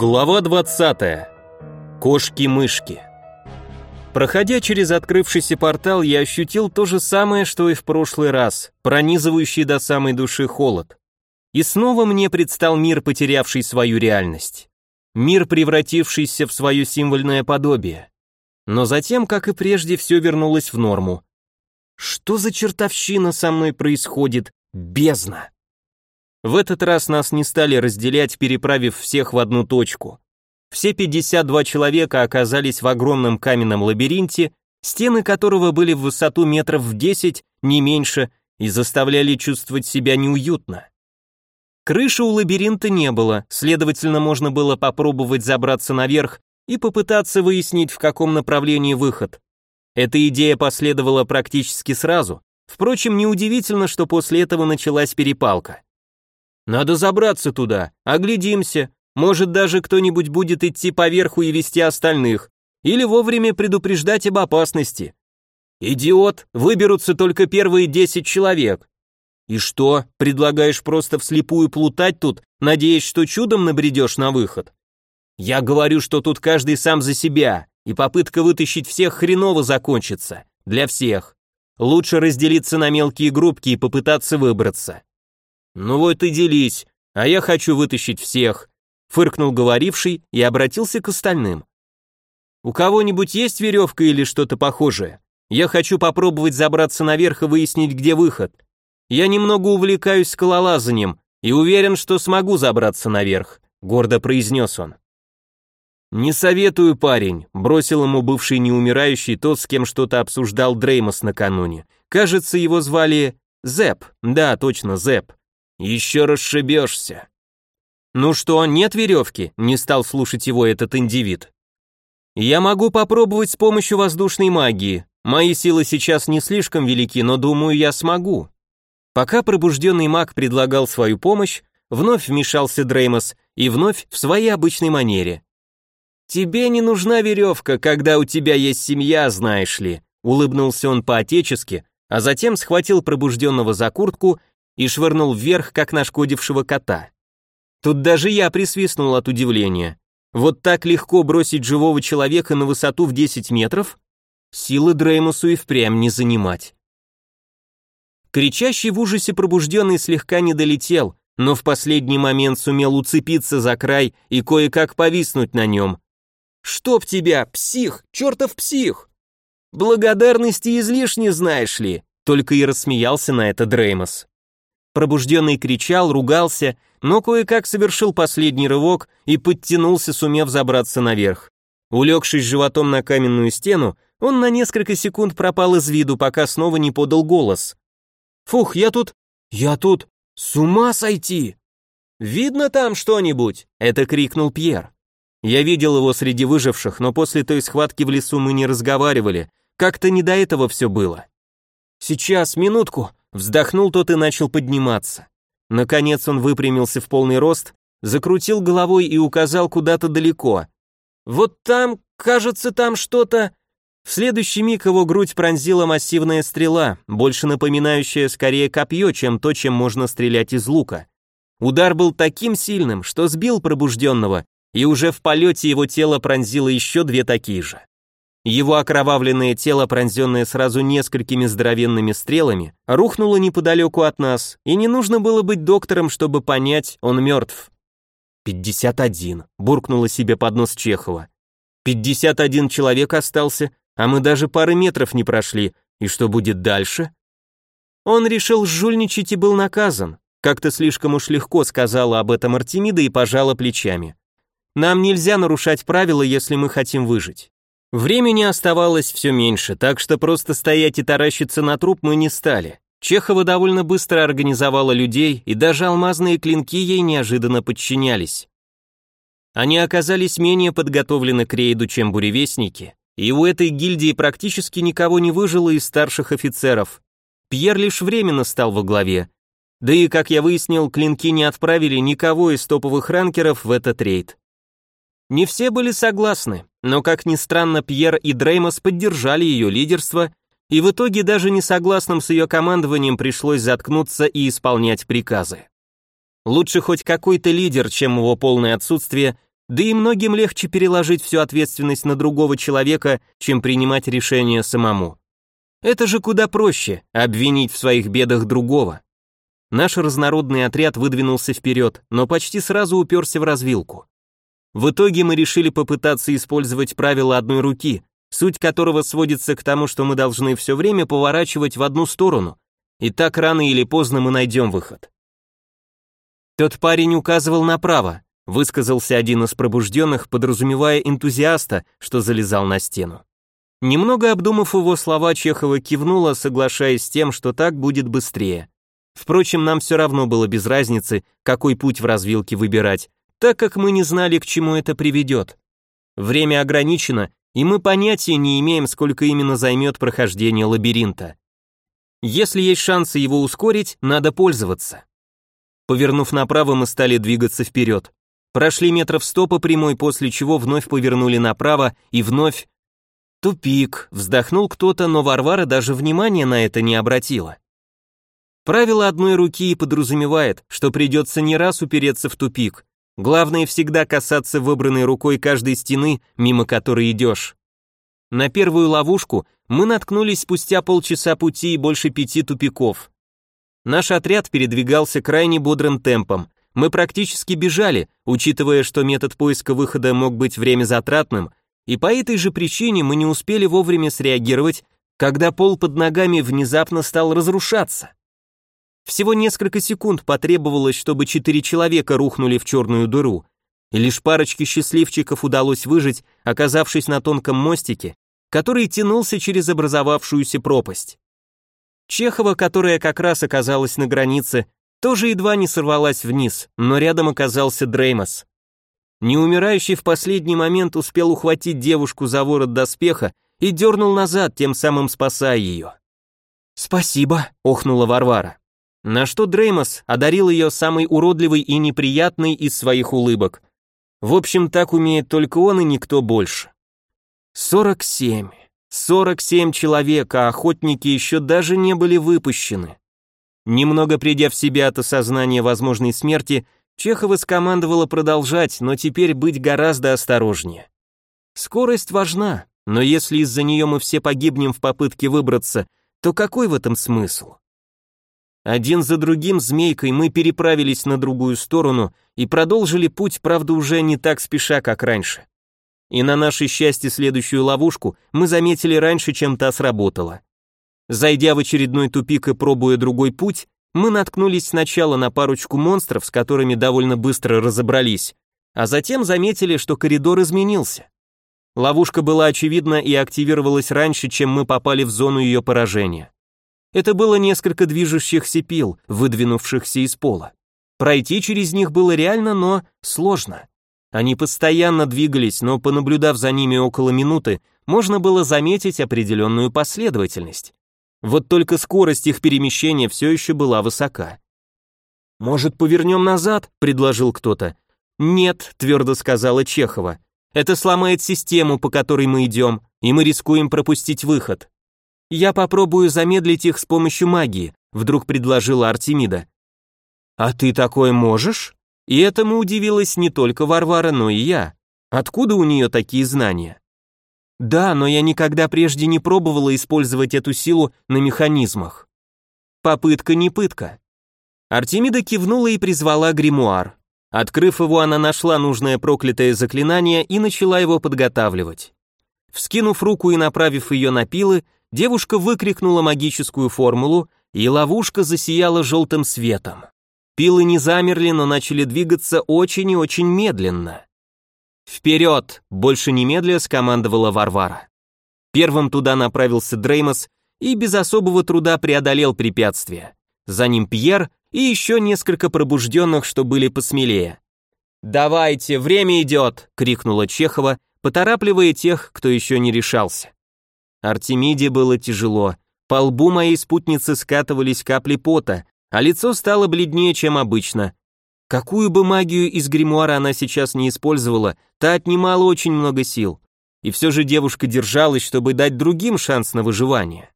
Глава 20. Кошки-мышки. Проходя через открывшийся портал, я ощутил то же самое, что и в прошлый раз, пронизывающий до самой души холод. И снова мне предстал мир, потерявший свою реальность. Мир, превратившийся в свое символьное подобие. Но затем, как и прежде, все вернулось в норму. Что за чертовщина со мной происходит? Бездна! В этот раз нас не стали разделять, переправив всех в одну точку. Все 52 человека оказались в огромном каменном лабиринте, стены которого были в высоту метров в 10, не меньше, и заставляли чувствовать себя неуютно. Крыши у лабиринта не было, следовательно, можно было попробовать забраться наверх и попытаться выяснить, в каком направлении выход. Эта идея последовала практически сразу. Впрочем, неудивительно, что после этого началась перепалка. Надо забраться туда, оглядимся. Может, даже кто-нибудь будет идти поверху и вести остальных. Или вовремя предупреждать об опасности. Идиот, выберутся только первые десять человек. И что, предлагаешь просто вслепую плутать тут, надеясь, что чудом набредешь на выход? Я говорю, что тут каждый сам за себя, и попытка вытащить всех хреново закончится. Для всех. Лучше разделиться на мелкие группки и попытаться выбраться. «Ну вот и делись, а я хочу вытащить всех», фыркнул говоривший и обратился к остальным. «У кого-нибудь есть веревка или что-то похожее? Я хочу попробовать забраться наверх и выяснить, где выход. Я немного увлекаюсь скалолазанием и уверен, что смогу забраться наверх», гордо произнес он. «Не советую, парень», — бросил ему бывший неумирающий тот, с кем что-то обсуждал Дреймос накануне. Кажется, его звали Зэп. Да, точно, Зэп. Еще расшибешься. Ну что, нет веревки? Не стал слушать его этот индивид. Я могу попробовать с помощью воздушной магии. Мои силы сейчас не слишком велики, но думаю, я смогу. Пока пробужденный маг предлагал свою помощь, вновь вмешался Дреймос и вновь в своей обычной манере. «Тебе не нужна веревка, когда у тебя есть семья, знаешь ли», улыбнулся он по-отечески, а затем схватил пробужденного за куртку и швырнул вверх, как нашкодившего кота. Тут даже я присвистнул от удивления. Вот так легко бросить живого человека на высоту в 10 метров? Силы Дреймусу и впрямь не занимать. Кричащий в ужасе пробужденный слегка не долетел, но в последний момент сумел уцепиться за край и кое-как повиснуть на нем. «Чтоб тебя, псих, чертов псих!» «Благодарности излишне, знаешь ли», только и рассмеялся на это Дреймос. Пробужденный кричал, ругался, но кое-как совершил последний рывок и подтянулся, сумев забраться наверх. Улегшись животом на каменную стену, он на несколько секунд пропал из виду, пока снова не подал голос. «Фух, я тут... я тут... с ума сойти!» «Видно там что-нибудь?» — это крикнул Пьер. Я видел его среди выживших, но после той схватки в лесу мы не разговаривали. Как-то не до этого все было. «Сейчас, минутку», Вздохнул тот и начал подниматься. Наконец он выпрямился в полный рост, закрутил головой и указал куда-то далеко. «Вот там, кажется, там что-то...» В следующий миг его грудь пронзила массивная стрела, больше напоминающая скорее копье, чем то, чем можно стрелять из лука. Удар был таким сильным, что сбил пробужденного, и уже в полете его тело пронзило еще две такие же. Его окровавленное тело, пронзенное сразу несколькими здоровенными стрелами, рухнуло неподалеку от нас, и не нужно было быть доктором, чтобы понять, он мертв. «Пятьдесят один», — буркнула себе под нос Чехова. «Пятьдесят один человек остался, а мы даже пары метров не прошли, и что будет дальше?» Он решил жульничать и был наказан. Как-то слишком уж легко сказала об этом Артемида и пожала плечами. «Нам нельзя нарушать правила, если мы хотим выжить». Времени оставалось все меньше, так что просто стоять и таращиться на труп мы не стали. Чехова довольно быстро организовала людей, и даже алмазные клинки ей неожиданно подчинялись. Они оказались менее подготовлены к рейду, чем буревестники, и у этой гильдии практически никого не выжило из старших офицеров. Пьер лишь временно стал во главе. Да и, как я выяснил, клинки не отправили никого из топовых ранкеров в этот рейд. Не все были согласны, но, как ни странно, Пьер и Дреймос поддержали ее лидерство, и в итоге даже несогласным с ее командованием пришлось заткнуться и исполнять приказы. Лучше хоть какой-то лидер, чем его полное отсутствие, Да и многим легче переложить всю ответственность на другого человека, чем принимать решение самому. Это же куда проще – обвинить в своих бедах другого. Наш разнородный отряд выдвинулся вперед, но почти сразу уперся в развилку. В итоге мы решили попытаться использовать правило одной руки, суть которого сводится к тому, что мы должны все время поворачивать в одну сторону, и так рано или поздно мы найдем выход. Тот парень указывал направо, высказался один из пробужденных, подразумевая энтузиаста, что залезал на стену. Немного обдумав его слова, Чехова кивнула, соглашаясь с тем, что так будет быстрее. Впрочем, нам все равно было без разницы, какой путь в развилке выбирать, так как мы не знали, к чему это приведет. Время ограничено, и мы понятия не имеем, сколько именно займет прохождение лабиринта. Если есть шансы его ускорить, надо пользоваться. Повернув направо, мы стали двигаться вперед. Прошли метров сто по прямой, после чего вновь повернули направо и вновь... Тупик, вздохнул кто-то, но Варвара даже внимания на это не обратила. Правило одной руки подразумевает, что придется не раз упереться в тупик. Главное всегда касаться выбранной рукой каждой стены, мимо которой идешь. На первую ловушку мы наткнулись спустя полчаса пути и больше пяти тупиков. Наш отряд передвигался крайне бодрым темпом. Мы практически бежали, учитывая, что метод поиска выхода мог быть время затратным, и по этой же причине мы не успели вовремя среагировать, когда пол под ногами внезапно стал разрушаться. Всего несколько секунд потребовалось, чтобы четыре человека рухнули в черную дыру, и лишь парочке счастливчиков удалось выжить, оказавшись на тонком мостике, который тянулся через образовавшуюся пропасть. Чехова, которая как раз оказалась на границе, тоже едва не сорвалась вниз, но рядом оказался Дреймос. Неумирающий в последний момент успел ухватить девушку за ворот доспеха и дернул назад, тем самым спасая ее. «Спасибо», — охнула Варвара. На что Дреймос одарил ее самой уродливой и неприятной из своих улыбок. В общем, так умеет только он и никто больше. 47. 47 человек, а охотники еще даже не были выпущены. Немного придя в себя от осознания возможной смерти, Чехова скомандовала продолжать, но теперь быть гораздо осторожнее. Скорость важна, но если из-за нее мы все погибнем в попытке выбраться, то какой в этом смысл? Один за другим змейкой мы переправились на другую сторону и продолжили путь, правда, уже не так спеша, как раньше. И на наше счастье следующую ловушку мы заметили раньше, чем та сработала. Зайдя в очередной тупик и пробуя другой путь, мы наткнулись сначала на парочку монстров, с которыми довольно быстро разобрались, а затем заметили, что коридор изменился. Ловушка была очевидна и активировалась раньше, чем мы попали в зону ее поражения. Это было несколько движущихся пил, выдвинувшихся из пола. Пройти через них было реально, но сложно. Они постоянно двигались, но понаблюдав за ними около минуты, можно было заметить определенную последовательность. Вот только скорость их перемещения все еще была высока. «Может, повернем назад?» – предложил кто-то. «Нет», – твердо сказала Чехова. «Это сломает систему, по которой мы идем, и мы рискуем пропустить выход». «Я попробую замедлить их с помощью магии», вдруг предложила Артемида. «А ты такое можешь?» И этому удивилась не только Варвара, но и я. Откуда у нее такие знания? Да, но я никогда прежде не пробовала использовать эту силу на механизмах. Попытка не пытка. Артемида кивнула и призвала гримуар. Открыв его, она нашла нужное проклятое заклинание и начала его подготавливать. Вскинув руку и направив ее на пилы, девушка выкрикнула магическую формулу, и ловушка засияла желтым светом. Пилы не замерли, но начали двигаться очень и очень медленно. «Вперед!» — больше немедля скомандовала Варвара. Первым туда направился Дреймос и без особого труда преодолел препятствие. За ним Пьер и еще несколько пробужденных, что были посмелее. «Давайте, время идет!» — крикнула Чехова, поторапливая тех, кто еще не решался. Артемиде было тяжело. По лбу моей спутницы скатывались капли пота, а лицо стало бледнее, чем обычно. Какую бы магию из гримуара она сейчас не использовала, та отнимала очень много сил. И все же девушка держалась, чтобы дать другим шанс на выживание.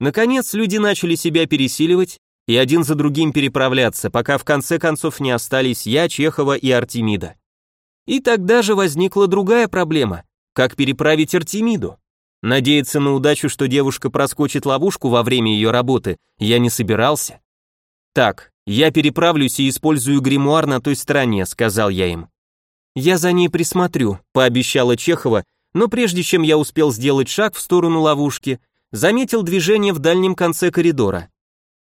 Наконец люди начали себя пересиливать и один за другим переправляться, пока в конце концов не остались я, Чехова и Артемида. И тогда же возникла другая проблема – как переправить Артемиду. Надеяться на удачу, что девушка проскочит ловушку во время ее работы, я не собирался. «Так, я переправлюсь и использую гримуар на той стороне», — сказал я им. «Я за ней присмотрю», — пообещала Чехова, но прежде чем я успел сделать шаг в сторону ловушки, заметил движение в дальнем конце коридора.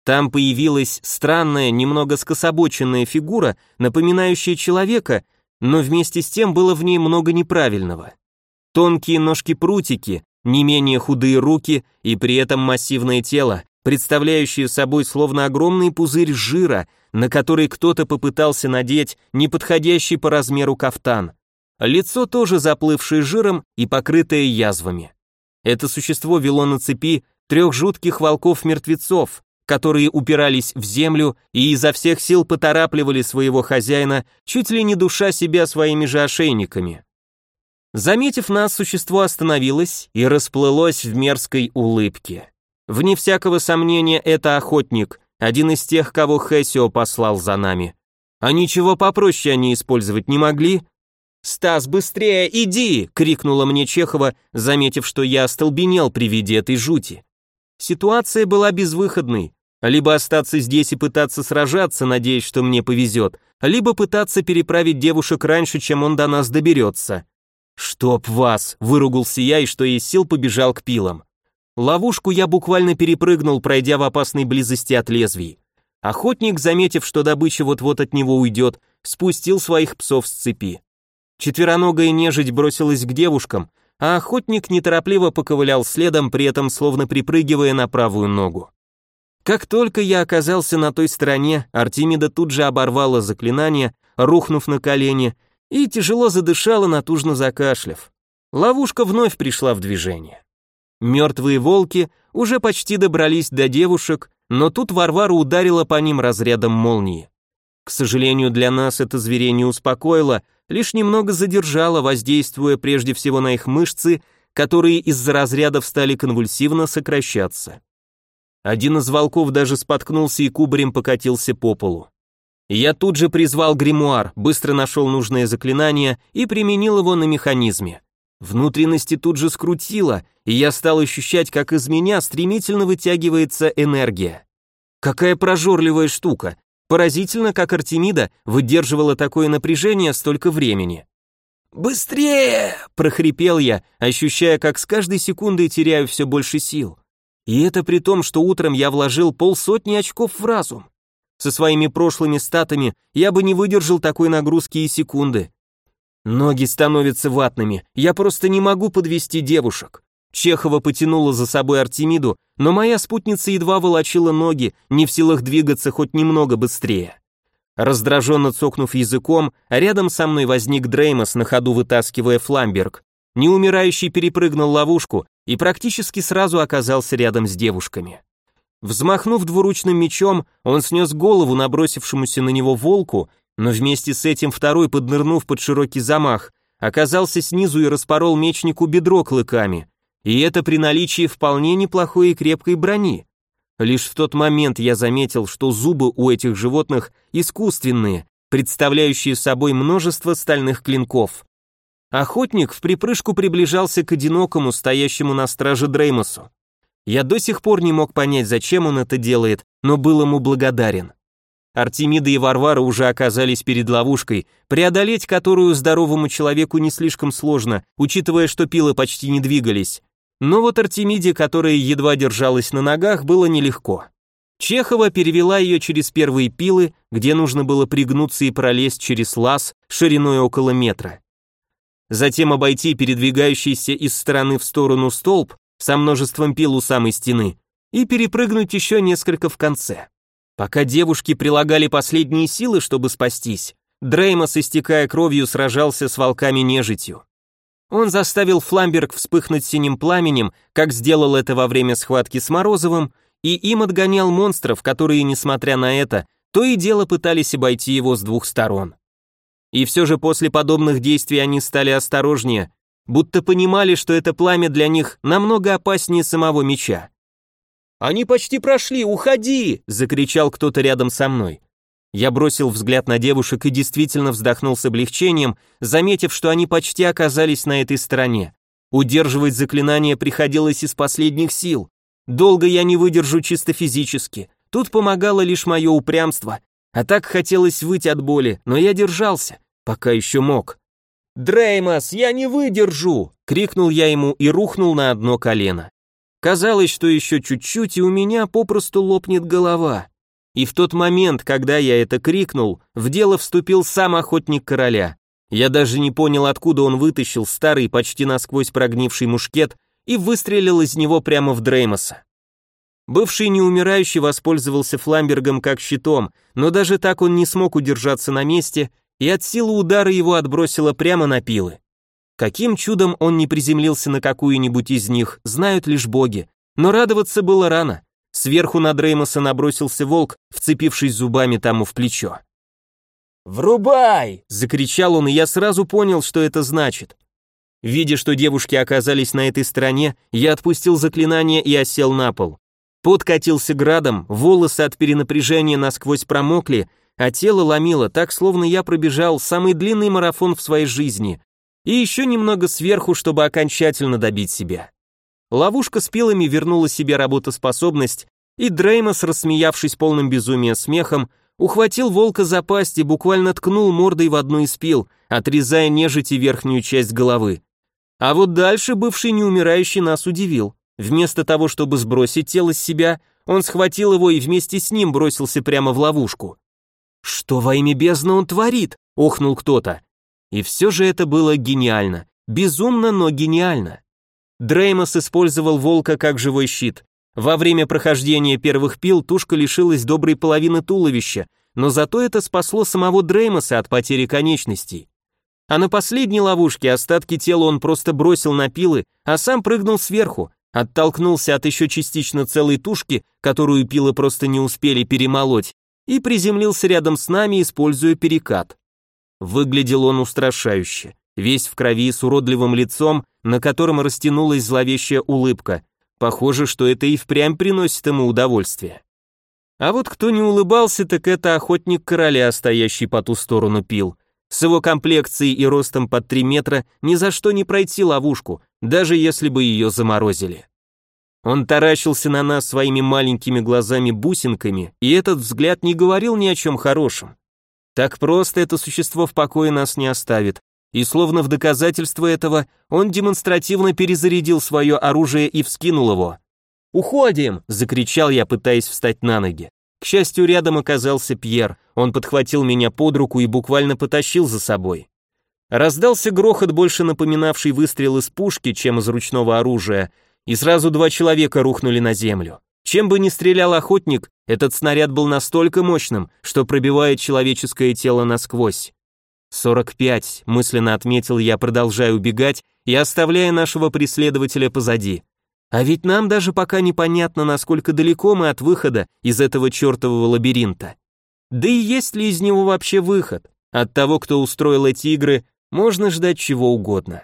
Там появилась странная, немного скособоченная фигура, напоминающая человека, но вместе с тем было в ней много неправильного. Тонкие ножки-прутики, не менее худые руки и при этом массивное тело, представляющее собой словно огромный пузырь жира, на который кто-то попытался надеть неподходящий по размеру кафтан. Лицо тоже заплывшее жиром и покрытое язвами. Это существо вело на цепи трех жутких волков-мертвецов, которые упирались в землю и изо всех сил поторапливали своего хозяина, чуть ли не душа себя своими же ошейниками. Заметив нас, существо остановилось и расплылось в мерзкой улыбке. Вне всякого сомнения, это охотник, один из тех, кого Хессио послал за нами. А ничего попроще они использовать не могли? «Стас, быстрее, иди!» — крикнула мне Чехова, заметив, что я остолбенел при виде этой жути. Ситуация была безвыходной. Либо остаться здесь и пытаться сражаться, надеясь, что мне повезет, либо пытаться переправить девушек раньше, чем он до нас доберется. «Чтоб вас!» — выругался я и что есть сил побежал к пилам. Ловушку я буквально перепрыгнул, пройдя в опасной близости от лезвий. Охотник, заметив, что добыча вот-вот от него уйдет, спустил своих псов с цепи. Четвероногая нежить бросилась к девушкам, а охотник неторопливо поковылял следом, при этом словно припрыгивая на правую ногу. Как только я оказался на той стороне, Артемида тут же оборвала заклинание, рухнув на колени, и тяжело задышала, натужно закашляв. Ловушка вновь пришла в движение. Мертвые волки уже почти добрались до девушек, но тут Варвара ударила по ним разрядом молнии. К сожалению, для нас это звере не успокоило, лишь немного задержало, воздействуя прежде всего на их мышцы, которые из-за разрядов стали конвульсивно сокращаться. Один из волков даже споткнулся и кубарем покатился по полу. Я тут же призвал гримуар, быстро нашел нужное заклинание и применил его на механизме. Внутренности тут же скрутило, и я стал ощущать, как из меня стремительно вытягивается энергия. Какая прожорливая штука. Поразительно, как Артемида выдерживала такое напряжение столько времени. «Быстрее!» – прохрипел я, ощущая, как с каждой секундой теряю все больше сил. И это при том, что утром я вложил полсотни очков в разум. Со своими прошлыми статами я бы не выдержал такой нагрузки и секунды. Ноги становятся ватными, я просто не могу подвести девушек. Чехова потянула за собой Артемиду, но моя спутница едва волочила ноги, не в силах двигаться хоть немного быстрее. Раздраженно цокнув языком, рядом со мной возник Дреймос, на ходу вытаскивая фламберг. Неумирающий перепрыгнул ловушку и практически сразу оказался рядом с девушками. Взмахнув двуручным мечом, он снес голову набросившемуся на него волку, но вместе с этим второй, поднырнув под широкий замах, оказался снизу и распорол мечнику бедро клыками. И это при наличии вполне неплохой и крепкой брони. Лишь в тот момент я заметил, что зубы у этих животных искусственные, представляющие собой множество стальных клинков. Охотник в припрыжку приближался к одинокому, стоящему на страже Дреймосу. Я до сих пор не мог понять, зачем он это делает, но был ему благодарен. Артемида и Варвара уже оказались перед ловушкой, преодолеть которую здоровому человеку не слишком сложно, учитывая, что пилы почти не двигались. Но вот Артемиде, которая едва держалась на ногах, было нелегко. Чехова перевела ее через первые пилы, где нужно было пригнуться и пролезть через лаз шириной около метра. Затем обойти передвигающийся из стороны в сторону столб со множеством пил у самой стены и перепрыгнуть еще несколько в конце. Пока девушки прилагали последние силы, чтобы спастись, Дреймос, истекая кровью, сражался с волками-нежитью. Он заставил Фламберг вспыхнуть синим пламенем, как сделал это во время схватки с Морозовым, и им отгонял монстров, которые, несмотря на это, то и дело пытались обойти его с двух сторон. И все же после подобных действий они стали осторожнее, будто понимали, что это пламя для них намного опаснее самого меча. «Они почти прошли, уходи!» — закричал кто-то рядом со мной. Я бросил взгляд на девушек и действительно вздохнул с облегчением, заметив, что они почти оказались на этой стороне. Удерживать заклинание приходилось из последних сил. Долго я не выдержу чисто физически. Тут помогало лишь мое упрямство. А так хотелось выйти от боли, но я держался, пока еще мог. «Дреймос, я не выдержу!» — крикнул я ему и рухнул на одно колено. Казалось, что еще чуть-чуть, и у меня попросту лопнет голова. И в тот момент, когда я это крикнул, в дело вступил сам охотник короля. Я даже не понял, откуда он вытащил старый, почти насквозь прогнивший мушкет и выстрелил из него прямо в Дреймоса. Бывший неумирающий воспользовался фламбергом как щитом, но даже так он не смог удержаться на месте, и от силы удара его отбросило прямо на пилы. Каким чудом он не приземлился на какую-нибудь из них, знают лишь боги, но радоваться было рано. Сверху на Дреймоса набросился волк, вцепившись зубами тому в плечо. «Врубай!» — закричал он, и я сразу понял, что это значит. Видя, что девушки оказались на этой стороне, я отпустил заклинание и осел на пол. Пот катился градом, волосы от перенапряжения насквозь промокли, а тело ломило так, словно я пробежал самый длинный марафон в своей жизни. И еще немного сверху, чтобы окончательно добить себя. Ловушка с пилами вернула себе работоспособность, и Дреймос, рассмеявшись полным безумия смехом, ухватил волка за пасть и буквально ткнул мордой в одну из пил, отрезая нежити верхнюю часть головы. А вот дальше бывший неумирающий нас удивил. Вместо того, чтобы сбросить тело с себя, он схватил его и вместе с ним бросился прямо в ловушку. «Что во имя бездны он творит?» — охнул кто-то. И все же это было гениально. Безумно, но гениально. Дреймос использовал волка как живой щит. Во время прохождения первых пил тушка лишилась доброй половины туловища, но зато это спасло самого Дреймоса от потери конечностей. А на последней ловушке остатки тела он просто бросил на пилы, а сам прыгнул сверху, оттолкнулся от еще частично целой тушки, которую пилы просто не успели перемолоть, и приземлился рядом с нами, используя перекат. Выглядел он устрашающе весь в крови с уродливым лицом, на котором растянулась зловещая улыбка. Похоже, что это и впрямь приносит ему удовольствие. А вот кто не улыбался, так это охотник короля, стоящий по ту сторону пил. С его комплекцией и ростом под 3 метра ни за что не пройти ловушку, даже если бы ее заморозили. Он таращился на нас своими маленькими глазами-бусинками, и этот взгляд не говорил ни о чем хорошем. Так просто это существо в покое нас не оставит, и словно в доказательство этого он демонстративно перезарядил свое оружие и вскинул его. «Уходим!» – закричал я, пытаясь встать на ноги. К счастью, рядом оказался Пьер, он подхватил меня под руку и буквально потащил за собой. Раздался грохот, больше напоминавший выстрел из пушки, чем из ручного оружия, и сразу два человека рухнули на землю. Чем бы ни стрелял охотник, этот снаряд был настолько мощным, что пробивает человеческое тело насквозь. 45, мысленно отметил я, продолжая убегать и оставляя нашего преследователя позади. А ведь нам даже пока непонятно, насколько далеко мы от выхода из этого чертового лабиринта. Да и есть ли из него вообще выход? От того, кто устроил эти игры, можно ждать чего угодно.